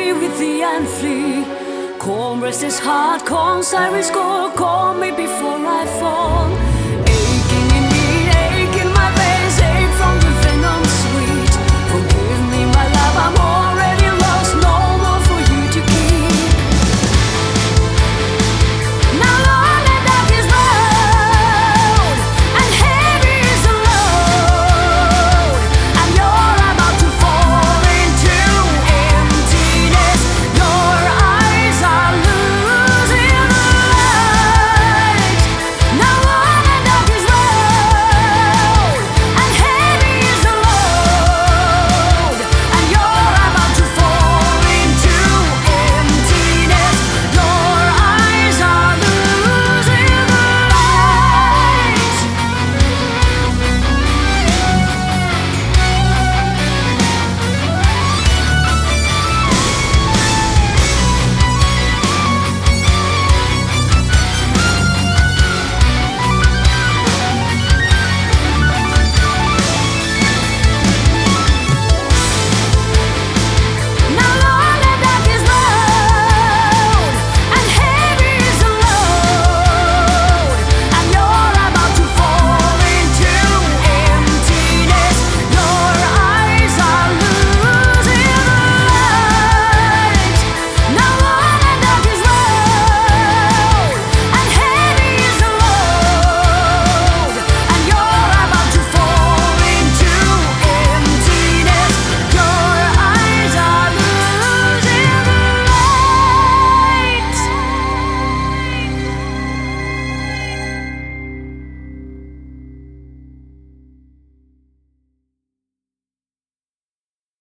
me with the and come rest his heart. Come, siren score, Call me before I fall.